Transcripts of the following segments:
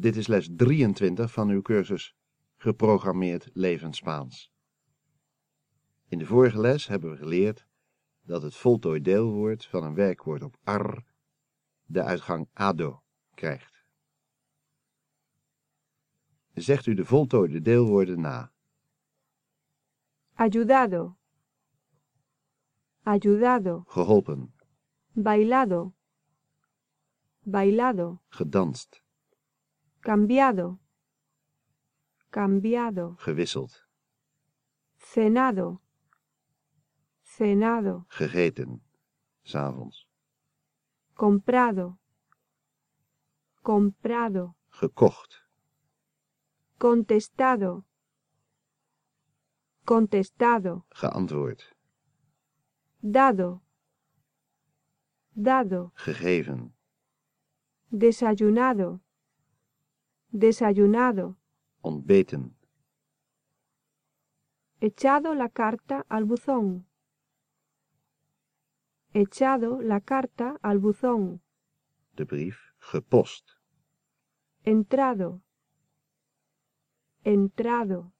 Dit is les 23 van uw cursus Geprogrammeerd Levend Spaans. In de vorige les hebben we geleerd dat het voltooid deelwoord van een werkwoord op ar de uitgang ado krijgt. Zegt u de voltooide deelwoorden na. ayudado, ayudado, Geholpen, bailado, bailado, gedanst, cambiado, cambiado, gewisseld, cenado, cenado, gegeten, s'avonds, comprado, comprado, gekocht, contestado, contestado, geantwoord, dado, dado, gegeven, desayunado, desayunado, ontbeten, echado la carta al buzón, echado la carta al buzón, de brief, gepost, entrado, entrado,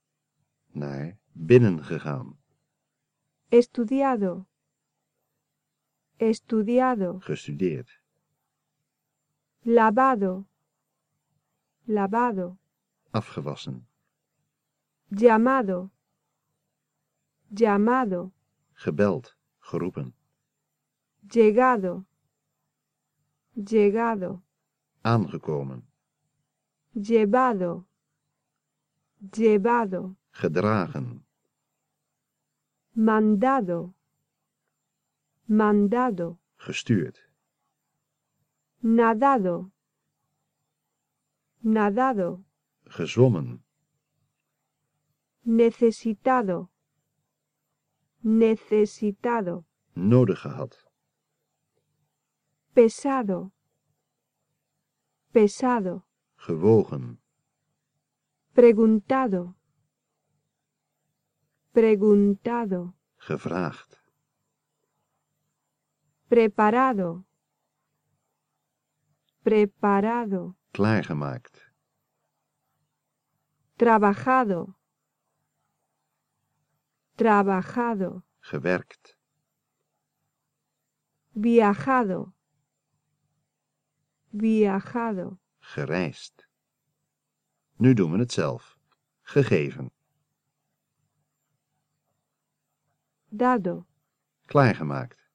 naar binnen gegaan, estudiado, estudiado, gestudeerd, lavado, lavado, afgewassen, llamado, llamado, gebeld, geroepen, llegado, llegado, aangekomen, llevado, llevado, gedragen, mandado, mandado, gestuurd, nadado, nadado, gezwommen, necesitado, necesitado, nodig gehad, pesado, pesado, gewogen, preguntado, preguntado, gevraagd, preparado, preparado, klaargemaakt, trabajado, trabajado, gewerkt, viajado, viajado, gereisd. Nu doen we het zelf. Gegeven, dado, klaargemaakt,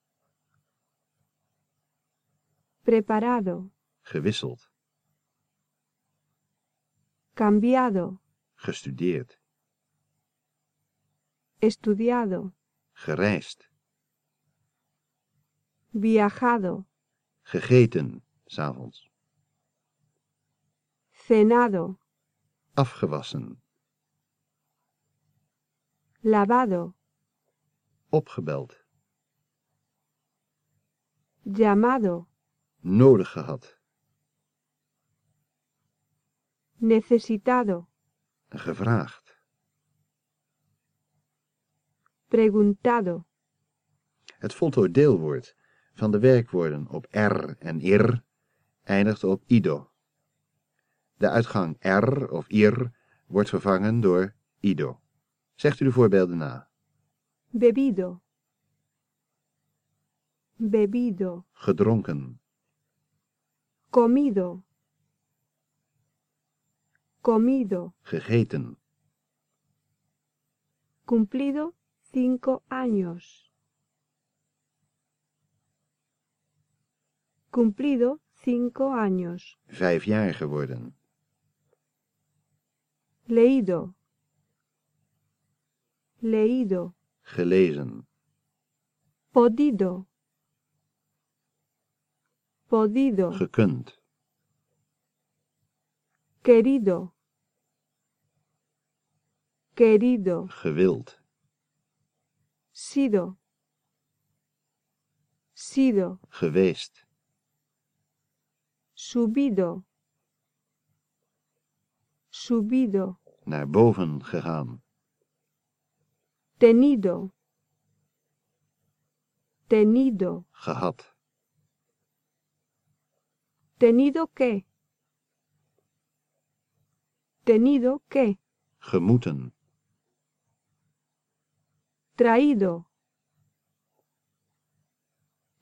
preparado, gewisseld, cambiado, gestudeerd, estudiado, gereisd, viajado, gegeten, s'avonds, cenado, afgewassen, lavado, opgebeld, llamado, nodig gehad, necesitado, gevraagd. preguntado, Het voltooid deelwoord van de werkwoorden op r en ir eindigt op ido. De uitgang r of ir wordt vervangen door ido. Zegt u de voorbeelden na. bebido, bebido, Gedronken, comido, comido, gegeten, cumplido cinco años, cumplido cinco años, vijf jaar geworden, leído, leído, gelezen, podido, podido, gekund, querido, querido, gewild, sido, sido, geweest, subido, subido, naar boven gegaan, tenido, tenido, gehad, tenido qué, Tenido que. gemoeten, Traído.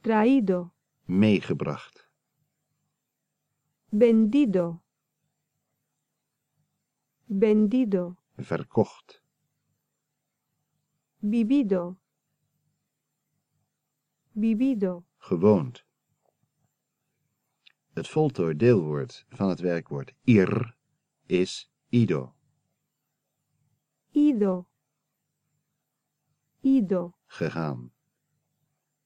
Traído. meegebracht, Vendido. Vendido. verkocht, Vivido. Vivido. gewoond. Het voltooid deelwoord van het werkwoord ir is ido, Ido. Ido. gegaan.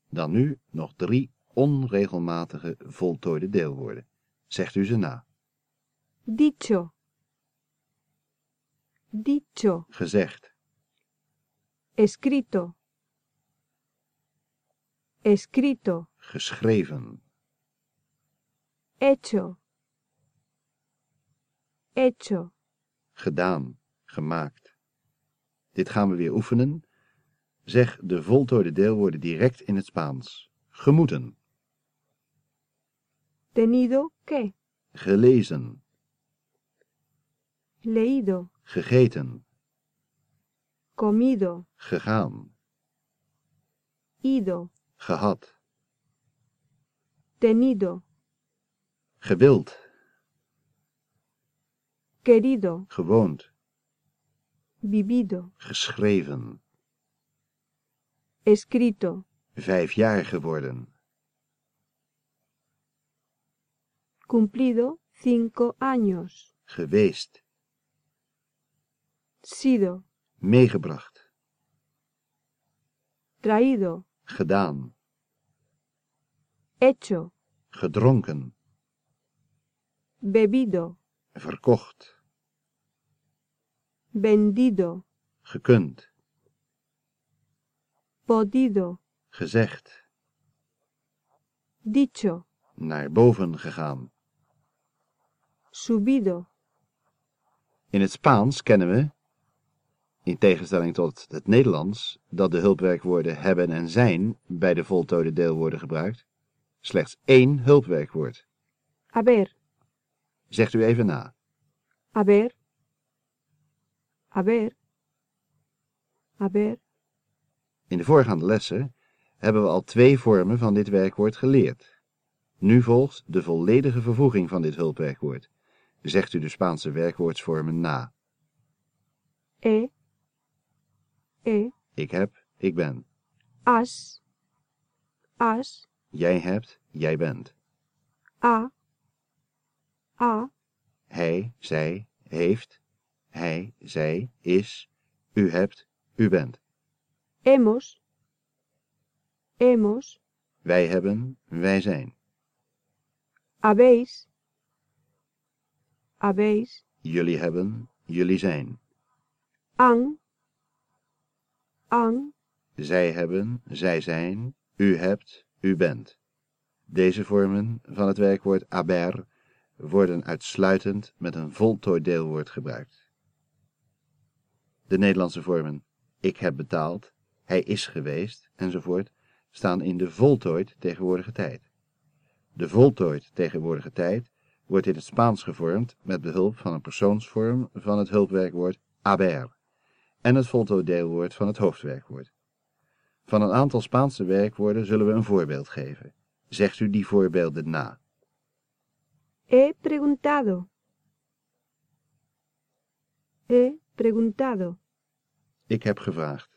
Dan nu nog drie onregelmatige voltooide deelwoorden. Zegt u ze na. Dicho. Dicho. Gezegd, Escrito. Escrito. geschreven, Hecho. Hecho. gedaan, gemaakt. Dit gaan we weer oefenen. Zeg de voltooide deelwoorden direct in het Spaans. Gemoeten, Tenido que. gelezen, Leído. gegeten, Comido. gegaan, Ido. gehad, Tenido. gewild, Querido. gewoond, Vivido. geschreven, Escrito. vijf jaar geworden, Cumplido cinco años. geweest, Sido. meegebracht, Traído. gedaan, Hecho. gedronken, Bebido. verkocht, Vendido. gekund, Podido. gezegd, Dicho. naar boven gegaan. Subido. In het Spaans kennen we, in tegenstelling tot het Nederlands, dat de hulpwerkwoorden hebben en zijn bij de voltooide deelwoorden gebruikt, slechts één hulpwerkwoord. Haber. Zegt u even na. Haber. Haber. Haber. In de voorgaande lessen hebben we al twee vormen van dit werkwoord geleerd. Nu volgt de volledige vervoeging van dit hulpwerkwoord. Zegt u de Spaanse werkwoordsvormen na. E. E. Ik heb, ik ben. Has. Has. Jij hebt, jij bent. A. A. Hij, zij, heeft. Hij, zij, is. U hebt, u bent. Hemos. Hemos. Wij hebben, wij zijn. Habéis. Habéis. Jullie hebben, jullie zijn. Han. Han. Zij hebben, zij zijn. U hebt, u bent. Deze vormen van het werkwoord haber worden uitsluitend met een voltooid deelwoord gebruikt. De Nederlandse vormen ik heb betaald, hij is geweest enzovoort staan in de voltooid tegenwoordige tijd. De voltooid tegenwoordige tijd wordt in het Spaans gevormd met behulp van een persoonsvorm van het hulpwerkwoord haber en het voltooid deelwoord van het hoofdwerkwoord. Van een aantal Spaanse werkwoorden zullen we een voorbeeld geven. Zegt u die voorbeelden na. He preguntado. He preguntado. Ik heb gevraagd.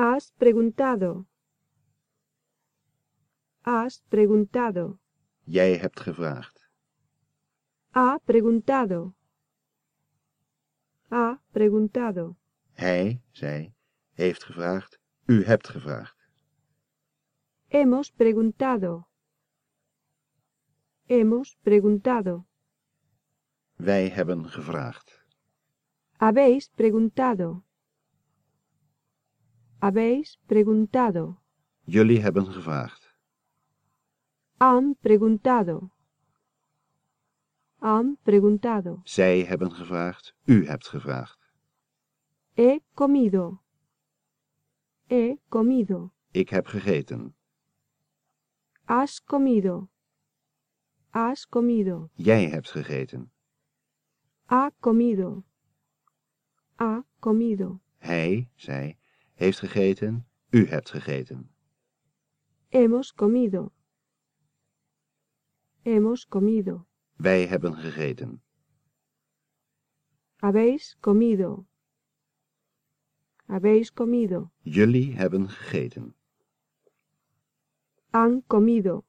Has preguntado. Has preguntado. Jij hebt gevraagd. Ha preguntado. Ha preguntado. Hij, zij, heeft gevraagd. U hebt gevraagd. Hemos preguntado. Hemos preguntado. Wij hebben gevraagd. Habéis preguntado. Habéis preguntado. Jullie hebben gevraagd. Han preguntado. Han preguntado. Zij hebben gevraagd. U hebt gevraagd. He comido. He comido. Ik heb gegeten. Has comido. Has comido. Jij hebt gegeten. Ha comido. Ha comido. Hij, zij, heeft gegeten. U hebt gegeten. Hemos comido. Hemos comido. Wij hebben gegeten. Habéis comido. Habéis comido. Jullie hebben gegeten. Han comido.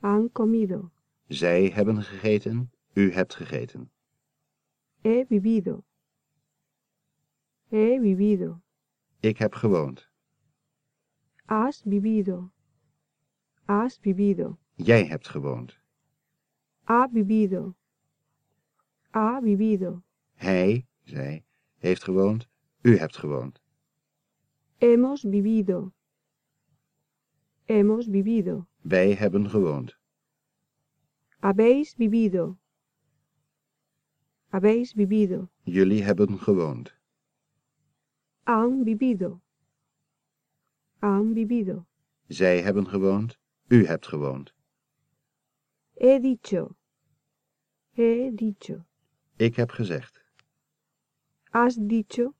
Han comido. Zij hebben gegeten. U hebt gegeten. He vivido. He vivido. Ik heb gewoond. Has vivido. Has vivido. Jij hebt gewoond. Ha vivido. Ha vivido. Hij, zij, heeft gewoond. U hebt gewoond. Hemos vivido. Hemos vivido. Wij hebben gewoond. Habéis vivido. Habéis vivido. Jullie hebben gewoond. Han vivido. Han vivido. Zij hebben gewoond. U hebt gewoond. He dicho. He dicho. Ik heb gezegd. Has dicho.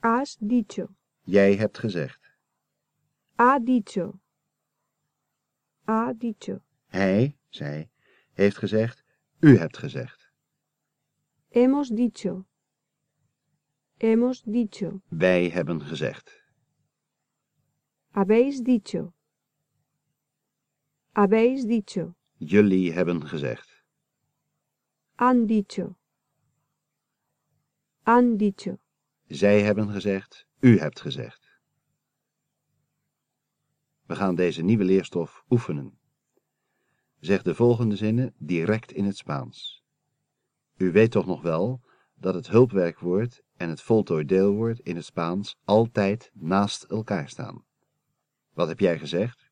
Has dicho. Jij hebt gezegd. Ha dicho. Ha dicho. Hij, zij, heeft gezegd. U hebt gezegd. Hemos dicho. Hemos dicho. Wij hebben gezegd. Habéis dicho. Habéis dicho. Jullie hebben gezegd. Han dicho. Han dicho. Zij hebben gezegd. U hebt gezegd. We gaan deze nieuwe leerstof oefenen. Zeg de volgende zinnen direct in het Spaans. U weet toch nog wel dat het hulpwerkwoord en het voltooid deelwoord in het Spaans altijd naast elkaar staan. Wat heb jij gezegd?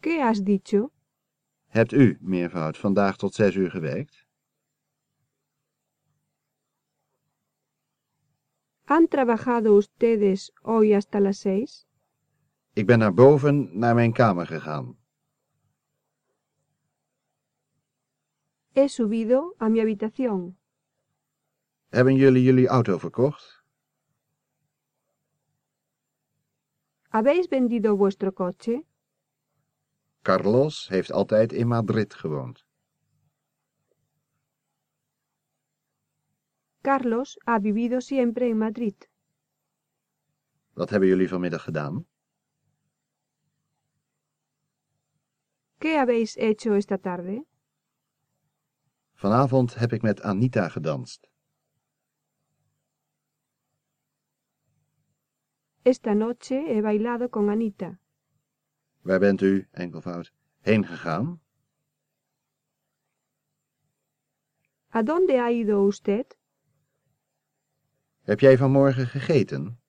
¿Qué has dicho? Hebt u, meervoud, vandaag tot zes uur gewerkt? ¿Han trabajado ustedes hoy hasta las seis? Ik ben naar boven naar mijn kamer gegaan. He subido a mi habitación. Hebben jullie jullie auto verkocht? ¿Habéis vendido vuestro coche? Carlos heeft altijd in Madrid gewoond. Carlos ha vivido siempre en Madrid. Wat hebben jullie vanmiddag gedaan? ¿Qué habéis hecho esta tarde? Vanavond heb ik met Anita gedanst. Esta noche he bailado con Anita. Waar bent u, enkelvoud, heen gegaan? ¿A dónde ha ido usted? Heb jij vanmorgen gegeten?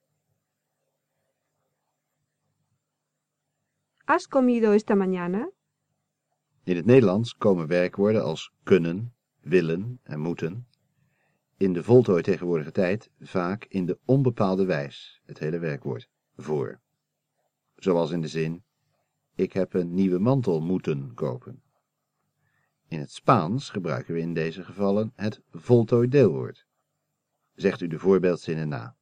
¿Has comido esta mañana? In het Nederlands komen werkwoorden als kunnen, willen en moeten in de voltooid tegenwoordige tijd vaak in de onbepaalde wijs, het hele werkwoord, voor. Zoals in de zin, ik heb een nieuwe mantel moeten kopen. In het Spaans gebruiken we in deze gevallen het voltooid deelwoord. Zegt u de voorbeeldzinnen na.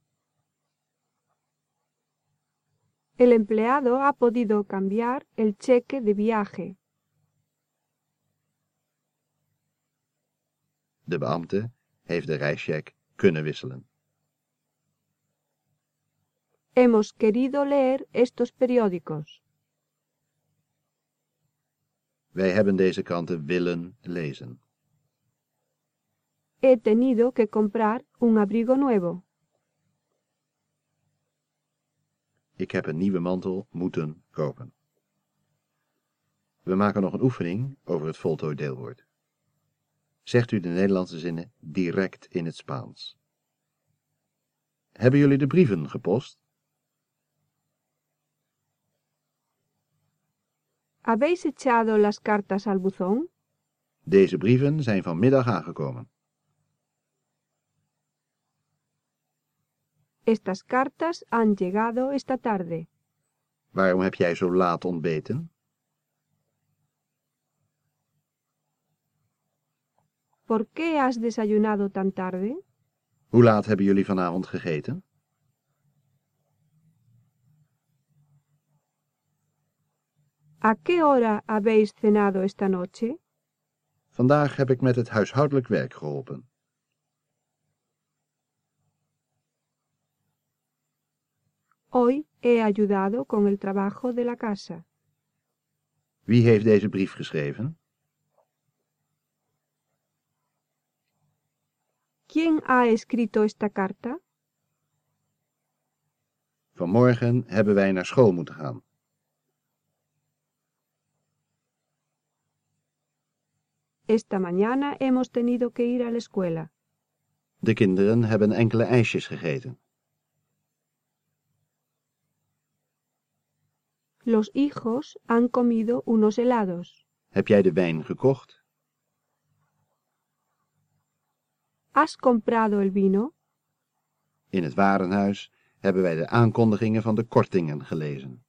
El empleado ha podido cambiar el cheque de viaje. De beambte heeft de reischeck kunnen wisselen. Hemos querido leer estos periódicos. Wij hebben deze kranten willen lezen. He tenido que comprar un abrigo nuevo. Ik heb een nieuwe mantel moeten kopen. We maken nog een oefening over het voltooid deelwoord. Zegt u de Nederlandse zinnen direct in het Spaans. Hebben jullie de brieven gepost? ¿Habéis echado las cartas al buzón? Deze brieven zijn vanmiddag aangekomen. Estas cartas han llegado esta tarde. Waarom heb jij zo laat ontbeten? ¿Por qué has desayunado tan tarde? Hoe laat hebben jullie vanavond gegeten? ¿A qué hora habéis cenado esta noche? Vandaag heb ik met het huishoudelijk werk geholpen. Hoy he ayudado con el trabajo de la casa. Wie heeft deze brief geschreven? ¿Quién ha escrito esta carta? Vanmorgen hebben wij naar school moeten gaan. Esta mañana hemos tenido que ir a la escuela. De kinderen hebben enkele ijsjes gegeten. Los hijos han comido unos helados. Heb jij de wijn gekocht? ¿Has comprado el vino? In het warenhuis hebben wij de aankondigingen van de kortingen gelezen.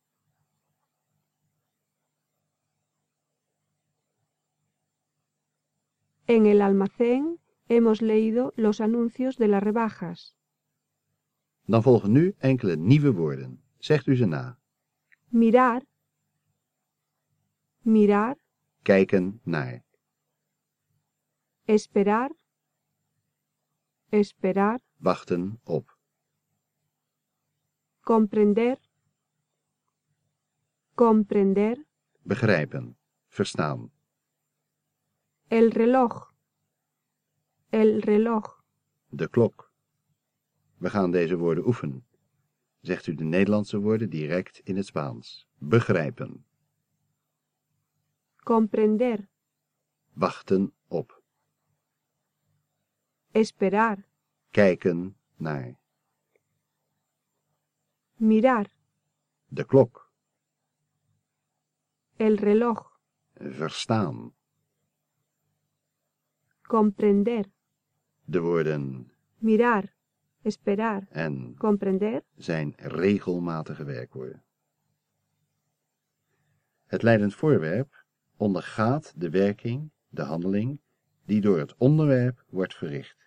En el almacén hemos leído los anuncios de las rebajas. Dan volgen nu enkele nieuwe woorden. Zegt u ze na. Mirar. Mirar. Kijken naar. Esperar. Esperar. Wachten op. Comprender. Comprender. Begrijpen. Verstaan. El reloj. El reloj. De klok. We gaan deze woorden oefenen. Zegt u de Nederlandse woorden direct in het Spaans. Begrijpen. Comprender. Wachten op. Esperar. Kijken naar. Mirar. De klok. El reloj. Verstaan. Comprender. De woorden Mirar. Esperar. en Comprender. zijn regelmatige werkwoorden. Het leidend voorwerp ondergaat de werking, de handeling, die door het onderwerp wordt verricht.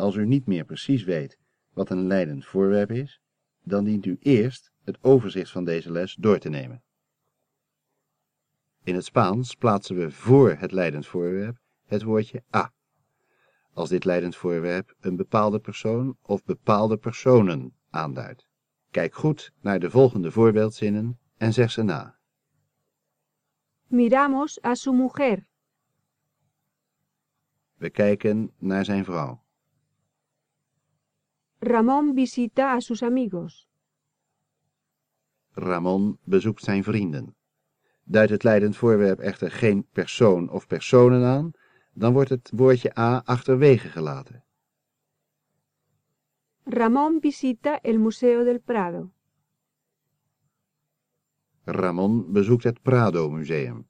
Als u niet meer precies weet wat een leidend voorwerp is, dan dient u eerst het overzicht van deze les door te nemen. In het Spaans plaatsen we voor het leidend voorwerp het woordje a, als dit leidend voorwerp een bepaalde persoon of bepaalde personen aanduidt. Kijk goed naar de volgende voorbeeldzinnen en zeg ze na. Miramos a su mujer. We kijken naar zijn vrouw. Ramón visita a sus amigos. Ramon bezoekt zijn vrienden. Duidt het leidend voorwerp echter geen persoon of personen aan, dan wordt het woordje a achterwege gelaten. Ramón visita el Museo del Prado. Ramon bezoekt het Prado Museum.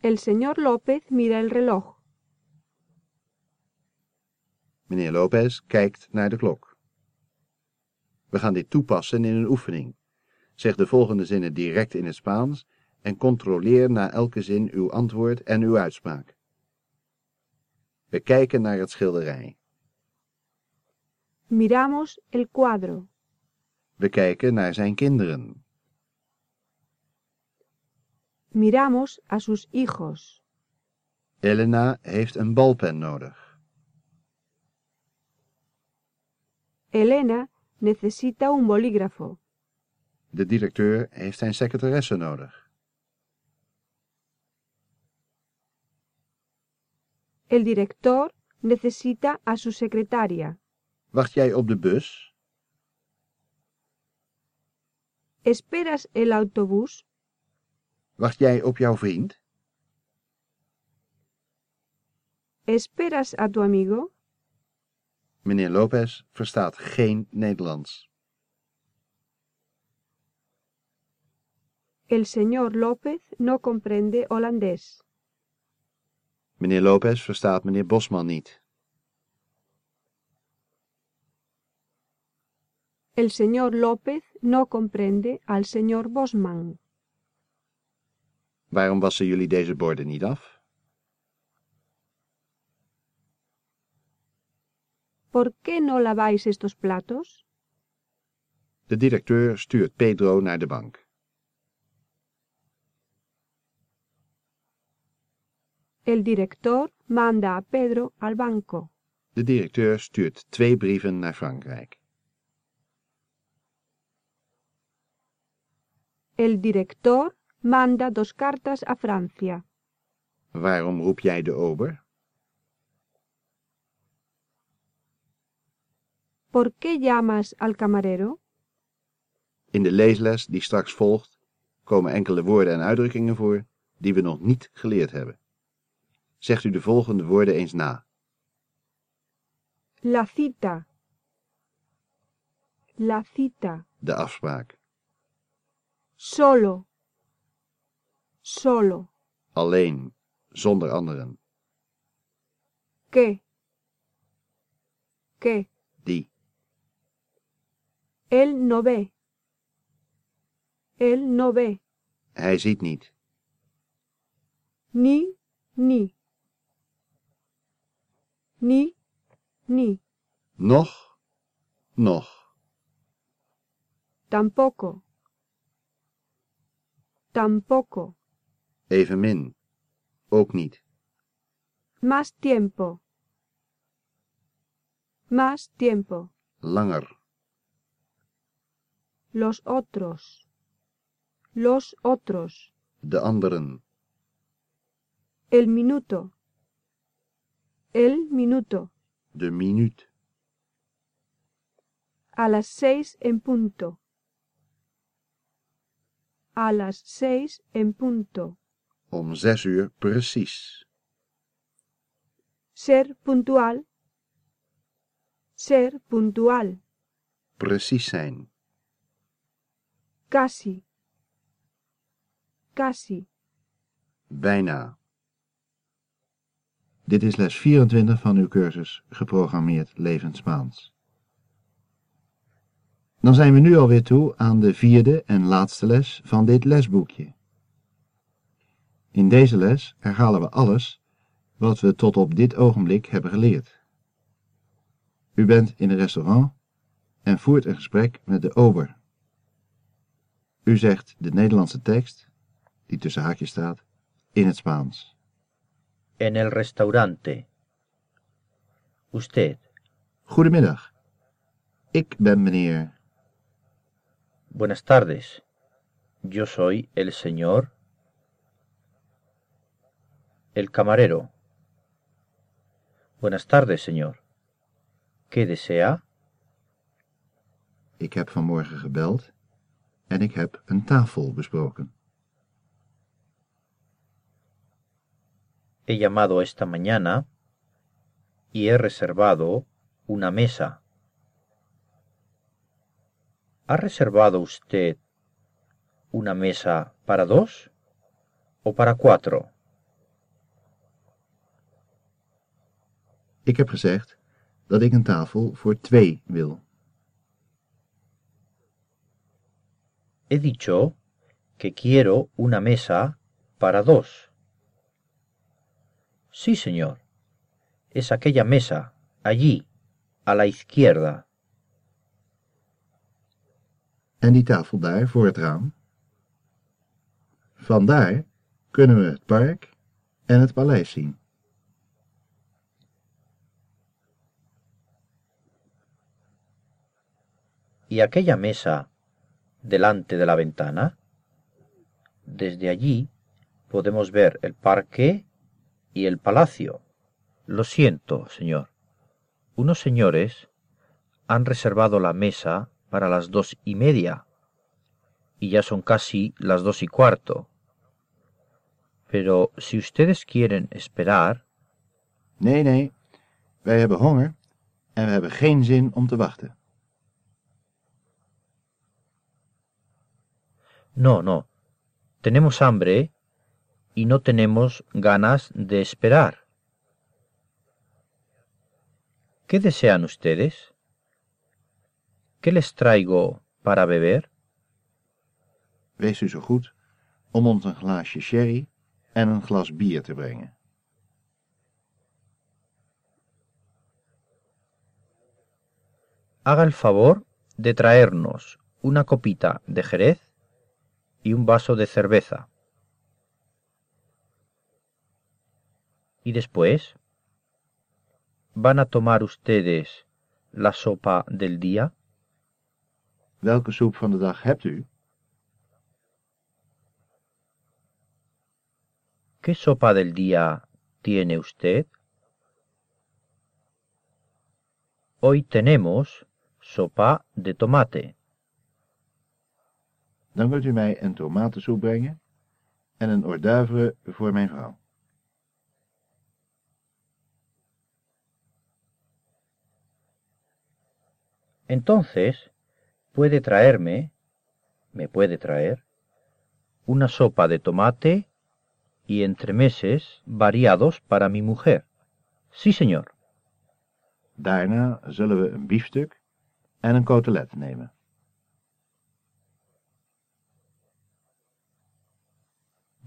El señor López mira el reloj. Meneer Lopez kijkt naar de klok. We gaan dit toepassen in een oefening. Zeg de volgende zinnen direct in het Spaans en controleer na elke zin uw antwoord en uw uitspraak. We kijken naar het schilderij. Miramos el cuadro. We kijken naar zijn kinderen. Miramos a sus hijos. Elena heeft een balpen nodig. Elena necesita un bolígrafo. De directeur heeft zijn secretaresse nodig. El director necesita a su secretaria. Wacht jij op de bus? ¿Esperas el autobús? Wacht jij op jouw vriend? ¿Esperas a tu amigo? Meneer Lopez verstaat geen Nederlands. El señor López no comprende holandés. Meneer Lopez verstaat meneer Bosman niet. El señor López no comprende al señor Bosman. Waarom wassen jullie deze borden niet af? ¿Por qué no laváis estos platos? De directeur stuurt Pedro naar de bank. El director manda a Pedro al banco. De directeur stuurt twee brieven naar Frankrijk. El director manda dos cartas a Francia. Waarom roep jij de ober? ¿Por qué llamas al camarero? In de leesles die straks volgt komen enkele woorden en uitdrukkingen voor die we nog niet geleerd hebben. Zegt u de volgende woorden eens na. La cita. La cita. De afspraak. Solo. Solo. Alleen. Zonder anderen. ¿Qué? ¿Qué? Die. Él no ve. Él no ve. Hij ziet niet. Ni, ni. Ni, ni. Nog. Nog. Tampoco. Tampoco. Evenmin. Ook niet. Más tiempo. Más tiempo. Langer. Los otros. Los otros. De anderen. El minuto. El minuto. De minuut. A las seis en punto. A las seis en punto. Om zes uur precies. Ser puntual. Ser puntual. Precies zijn. Casi. Casi. Bijna. Dit is les 24 van uw cursus Geprogrammeerd Levend Spaans. Dan zijn we nu alweer toe aan de vierde en laatste les van dit lesboekje. In deze les herhalen we alles wat we tot op dit ogenblik hebben geleerd. U bent in een restaurant en voert een gesprek met de ober. U zegt de Nederlandse tekst, die tussen haakjes staat, in het Spaans. En el restaurante. Usted. Goedemiddag. Ik ben meneer. Buenas tardes. Yo soy el señor. El camarero. Buenas tardes, señor. ¿Qué desea? Ik heb vanmorgen gebeld en ik heb een tafel besproken. He llamado esta mañana y he reservado una mesa. ¿Ha reservado usted una mesa para dos o para cuatro? Ik heb gezegd dat ik een tafel voor twee wil. He dicho que quiero una mesa para dos. Sí, señor. Es aquella mesa, allí, a la izquierda. En die tafel daar voor het raam. Vandaar kunnen we het park en het paleis zien. ¿Y aquella mesa delante de la ventana? Desde allí podemos ver el parque y el palacio. Lo siento, señor. Unos señores han reservado la mesa para las dos y media y ya son casi las dos y cuarto. Pero si ustedes quieren esperar, Nee, nee, wij hebben honger en we hebben geen zin om te wachten. No, no. Tenemos hambre y no tenemos ganas de esperar. ¿Qué desean ustedes? ¿Qué les traigo para beber? Wees u zo goed om ons een glaasje sherry en een glas bier te brengen. haga el favor de traernos una copita de jerez y un vaso de cerveza. Y después, ¿van a tomar ustedes la sopa del día? Welke soep van de dag hebt u? ¿Qué sopa del día tiene usted? Hoy tenemos sopa de tomate. Dan wilt u mij een tomatensoep brengen en een hors d'oeuvre voor mijn vrouw. Entonces, puede traerme, me puede traer, una sopa de tomate y entremeses variados para mi mujer. Sí, señor. Daarna zullen we een biefstuk en een cotelet nemen.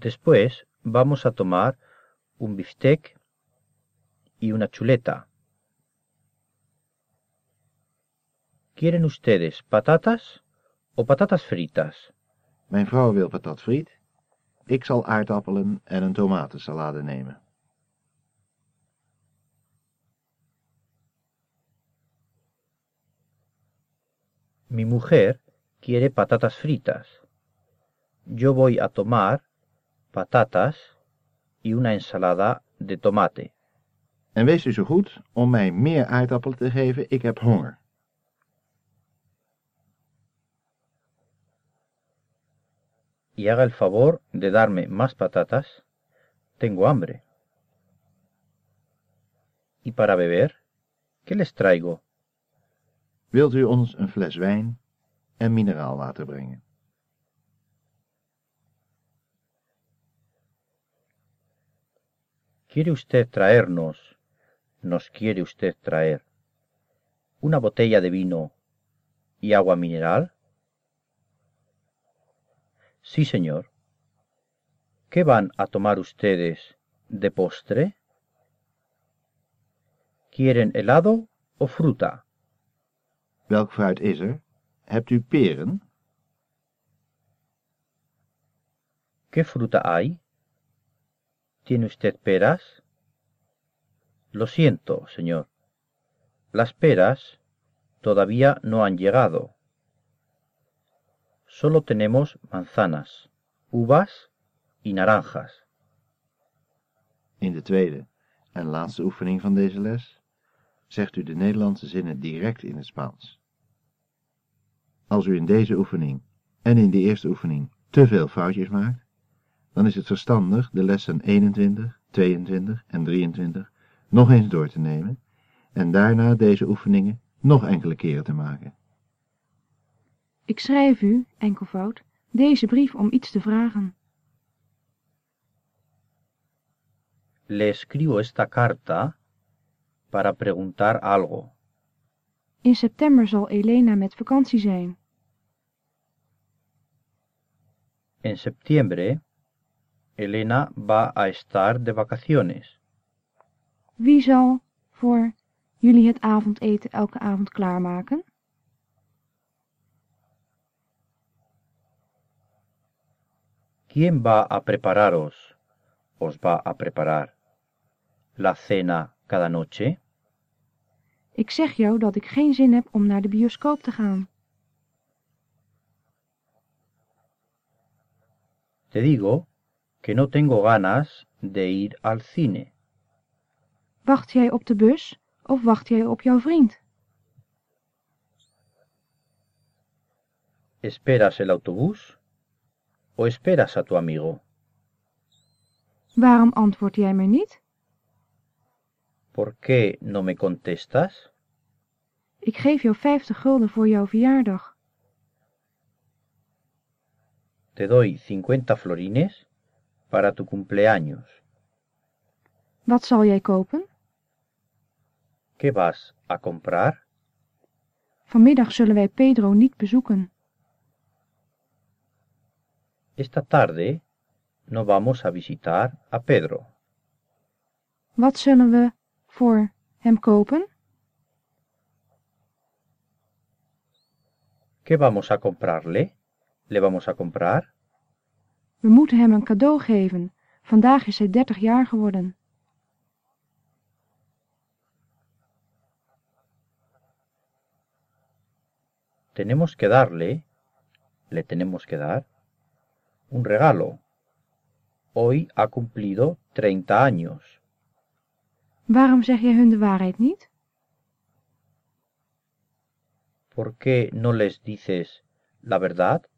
Después vamos a tomar un biftec y una chuleta. ¿Quieren ustedes patatas o patatas fritas? Mijn vrouw wil patat friet. Ik zal aardappelen en een tomatensalade nemen. Mi mujer quiere patatas fritas. Yo voy a tomar patatas y una ensalada de tomate. En wees u zo goed om mij meer aardappelen te geven, ik heb honger. Y haga el favor de darme más patatas. Tengo hambre. ¿Y para beber? ¿Qué les traigo? Wilt u ons een fles wijn en mineraalwater brengen? ¿Quiere usted traernos, nos quiere usted traer, una botella de vino y agua mineral? Sí, señor. ¿Qué van a tomar ustedes de postre? ¿Quieren helado o fruta? Welk fruit is er? Hebt u peren? ¿Qué fruta hay? ¿Tiene usted peras? Lo siento, señor. Las peras todavía no han llegado. Solo tenemos manzanas, uvas y naranjas. In de tweede en laatste oefening van deze les zegt u de Nederlandse zinnen direct in het Spaans. Als u in deze oefening en in de eerste oefening te veel foutjes maakt, dan is het verstandig de lessen 21, 22 en 23 nog eens door te nemen en daarna deze oefeningen nog enkele keren te maken. Ik schrijf u, enkelvoud, deze brief om iets te vragen. Le escribo esta carta para preguntar algo. In september zal Elena met vakantie zijn. En septiembre, Elena va a estar de vacaciones. Wie zal voor jullie het avondeten elke avond klaarmaken? ¿Quién va a prepararos, os va a preparar la cena cada noche? Ik zeg jou dat ik geen zin heb om naar de bioscoop te gaan. Te digo que no tengo ganas de ir al cine. Wacht jij op de bus of wacht jij op jouw vriend? ¿Esperas el autobús o esperas a tu amigo? Waarom antwoord jij mij niet? ¿Por qué no me contestas? Ik geef jou 50 gulden voor jouw verjaardag. Te doy 50 florines para tu cumpleaños. Wat zal jij kopen? ¿Qué vas a comprar? Vanmiddag zullen wij Pedro niet bezoeken. Esta tarde no vamos a visitar a Pedro. Wat zullen we voor hem kopen? ¿Qué vamos a comprarle? ¿Le vamos a comprar? We moeten hem een cadeau geven. Vandaag is hij 30 jaar geworden. Tenemos que darle, le tenemos que dar, un regalo. Hoy ha cumplido 30 años. Waarom zeg jij hun de waarheid niet? ¿Por qué no les dices la verdad?